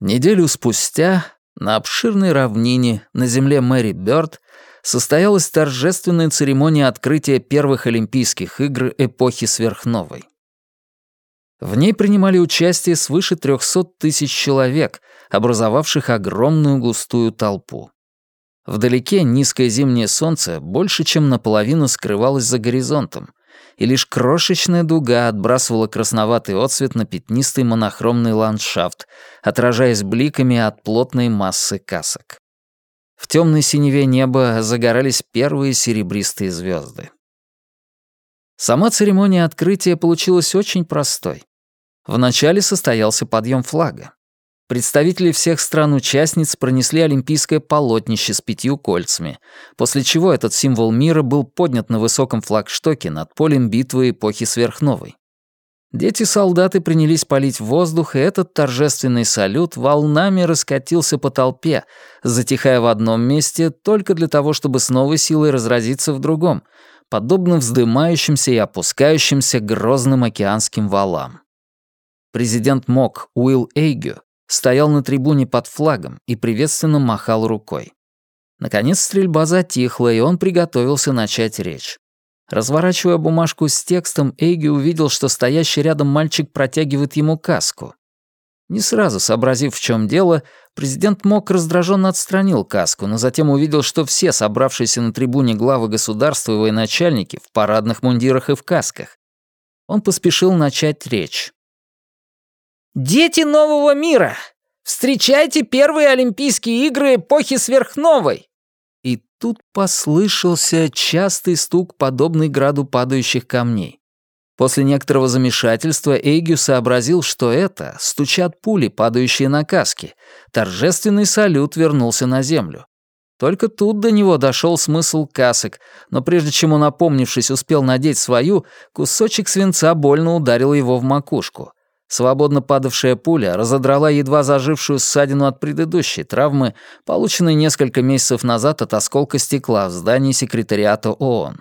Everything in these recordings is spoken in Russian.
Неделю спустя на обширной равнине на земле Мэри Бёрд состоялась торжественная церемония открытия первых Олимпийских игр эпохи сверхновой. В ней принимали участие свыше 300 тысяч человек, образовавших огромную густую толпу. Вдалеке низкое зимнее солнце больше чем наполовину скрывалось за горизонтом, и лишь крошечная дуга отбрасывала красноватый отсвет на пятнистый монохромный ландшафт, отражаясь бликами от плотной массы касок. В темной синеве неба загорались первые серебристые звезды. Сама церемония открытия получилась очень простой. Вначале состоялся подъем флага. Представители всех стран-участниц пронесли олимпийское полотнище с пятью кольцами, после чего этот символ мира был поднят на высоком флагштоке над полем битвы эпохи сверхновой. Дети-солдаты принялись палить воздух, и этот торжественный салют волнами раскатился по толпе, затихая в одном месте только для того, чтобы с новой силой разразиться в другом, подобно вздымающимся и опускающимся грозным океанским валам. Президент МОК Уилл Эйгю стоял на трибуне под флагом и приветственно махал рукой. Наконец стрельба затихла, и он приготовился начать речь. Разворачивая бумажку с текстом, Эйги увидел, что стоящий рядом мальчик протягивает ему каску. Не сразу сообразив, в чем дело, президент Мок раздраженно отстранил каску, но затем увидел, что все собравшиеся на трибуне главы государства и военачальники в парадных мундирах и в касках. Он поспешил начать речь. Дети нового мира! Встречайте первые Олимпийские игры эпохи сверхновой!» И тут послышался частый стук, подобный граду падающих камней. После некоторого замешательства Эйгю сообразил, что это стучат пули, падающие на каски. Торжественный салют вернулся на землю. Только тут до него дошел смысл касок, но прежде чем он, опомнившись, успел надеть свою, кусочек свинца больно ударил его в макушку. Свободно падавшая пуля разодрала едва зажившую ссадину от предыдущей травмы, полученной несколько месяцев назад от осколка стекла в здании секретариата ООН.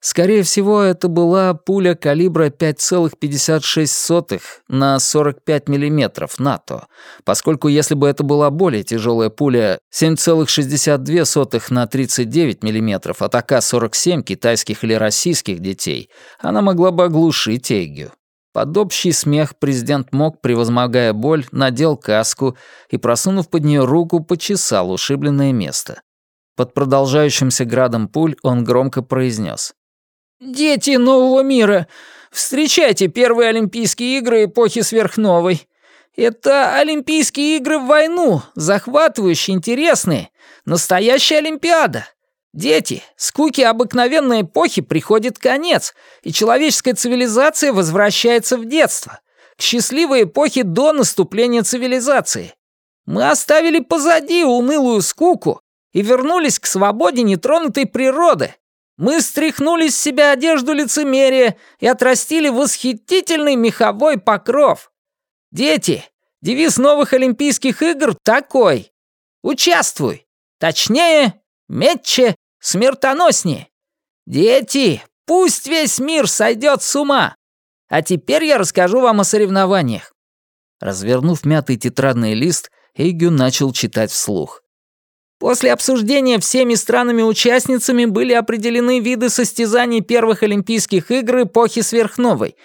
Скорее всего, это была пуля калибра 5,56 на 45 мм НАТО, поскольку если бы это была более тяжелая пуля 7,62 на 39 мм от АК-47 китайских или российских детей, она могла бы оглушить Эгю. Под общий смех президент Мок, превозмогая боль, надел каску и, просунув под нее руку, почесал ушибленное место. Под продолжающимся градом пуль он громко произнес. «Дети нового мира, встречайте первые Олимпийские игры эпохи сверхновой. Это Олимпийские игры в войну, захватывающие, интересные. Настоящая Олимпиада. Дети, скуки обыкновенной эпохи приходит конец, и человеческая цивилизация возвращается в детство, к счастливой эпохе до наступления цивилизации. Мы оставили позади унылую скуку и вернулись к свободе нетронутой природы. Мы стряхнули с себя одежду лицемерия и отрастили восхитительный меховой покров. Дети, девиз новых Олимпийских игр такой. Участвуй. Точнее, метче смертоноснее. Дети, пусть весь мир сойдет с ума. А теперь я расскажу вам о соревнованиях». Развернув мятый тетрадный лист, Эйгю начал читать вслух. После обсуждения всеми странами-участницами были определены виды состязаний первых Олимпийских игр эпохи сверхновой,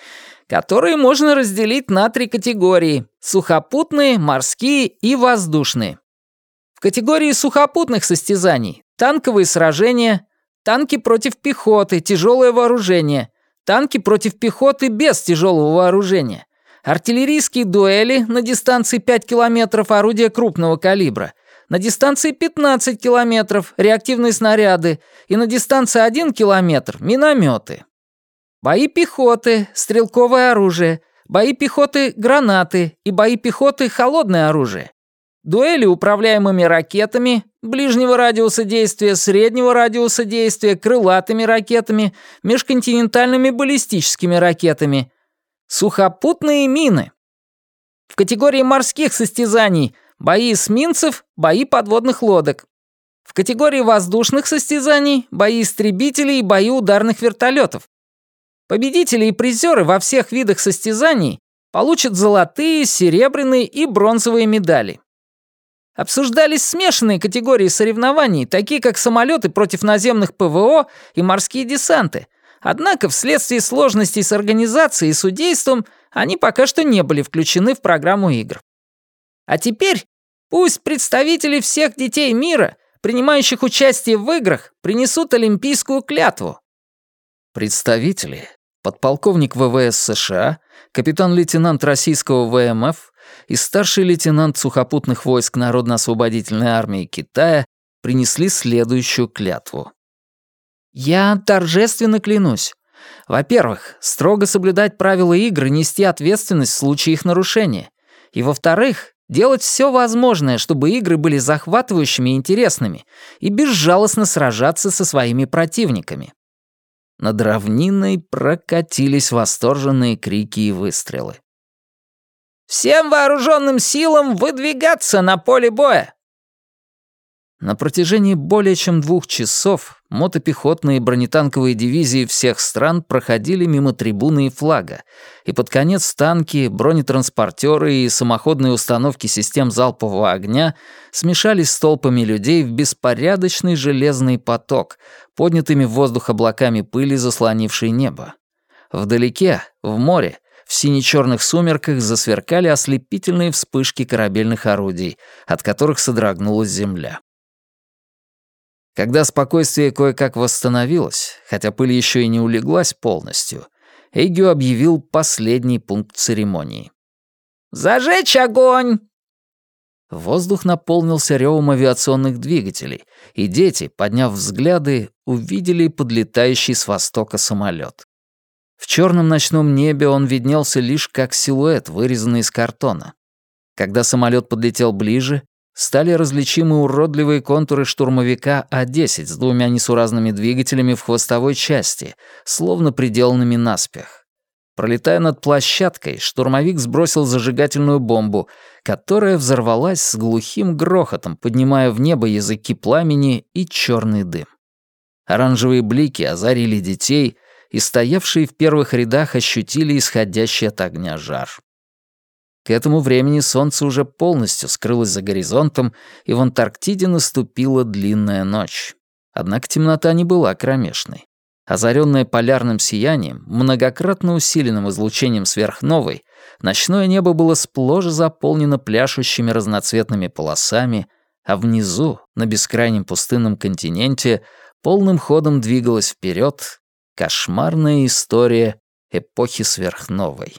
которые можно разделить на три категории — сухопутные, морские и воздушные. В категории сухопутных состязаний Танковые сражения, танки против пехоты, тяжелое вооружение, танки против пехоты без тяжелого вооружения, артиллерийские дуэли на дистанции 5 километров орудия крупного калибра, на дистанции 15 километров реактивные снаряды и на дистанции 1 километр минометы. Бои пехоты, стрелковое оружие, бои пехоты гранаты и бои пехоты холодное оружие. Дуэли управляемыми ракетами, ближнего радиуса действия, среднего радиуса действия, крылатыми ракетами, межконтинентальными баллистическими ракетами. Сухопутные мины. В категории морских состязаний бои эсминцев, бои подводных лодок. В категории воздушных состязаний бои истребителей и бои ударных вертолетов. Победители и призеры во всех видах состязаний получат золотые, серебряные и бронзовые медали. Обсуждались смешанные категории соревнований, такие как самолеты против наземных ПВО и морские десанты. Однако вследствие сложностей с организацией и судейством они пока что не были включены в программу игр. А теперь пусть представители всех детей мира, принимающих участие в играх, принесут олимпийскую клятву. Представители, подполковник ВВС США, капитан-лейтенант российского ВМФ и старший лейтенант сухопутных войск Народно-освободительной армии Китая принесли следующую клятву. «Я торжественно клянусь. Во-первых, строго соблюдать правила игры нести ответственность в случае их нарушения. И во-вторых, делать все возможное, чтобы игры были захватывающими и интересными, и безжалостно сражаться со своими противниками. Над равниной прокатились восторженные крики и выстрелы. «Всем вооруженным силам выдвигаться на поле боя!» На протяжении более чем двух часов мотопехотные и бронетанковые дивизии всех стран проходили мимо трибуны и флага, и под конец танки, бронетранспортеры и самоходные установки систем залпового огня смешались с толпами людей в беспорядочный железный поток, поднятыми в воздух облаками пыли, заслонившей небо. Вдалеке, в море, в сине-черных сумерках засверкали ослепительные вспышки корабельных орудий, от которых содрогнулась земля. Когда спокойствие кое-как восстановилось, хотя пыль еще и не улеглась полностью, Эгю объявил последний пункт церемонии. «Зажечь огонь!» Воздух наполнился ревом авиационных двигателей, и дети, подняв взгляды, увидели подлетающий с востока самолет. В черном ночном небе он виднелся лишь как силуэт, вырезанный из картона. Когда самолет подлетел ближе, стали различимы уродливые контуры штурмовика А-10 с двумя несуразными двигателями в хвостовой части, словно приделанными наспех. Пролетая над площадкой, штурмовик сбросил зажигательную бомбу, которая взорвалась с глухим грохотом, поднимая в небо языки пламени и черный дым. Оранжевые блики озарили детей, и стоявшие в первых рядах ощутили исходящий от огня жар. К этому времени солнце уже полностью скрылось за горизонтом, и в Антарктиде наступила длинная ночь. Однако темнота не была кромешной. Озарённое полярным сиянием, многократно усиленным излучением сверхновой, ночное небо было сплошь заполнено пляшущими разноцветными полосами, а внизу, на бескрайнем пустынном континенте, полным ходом двигалась вперед кошмарная история эпохи сверхновой.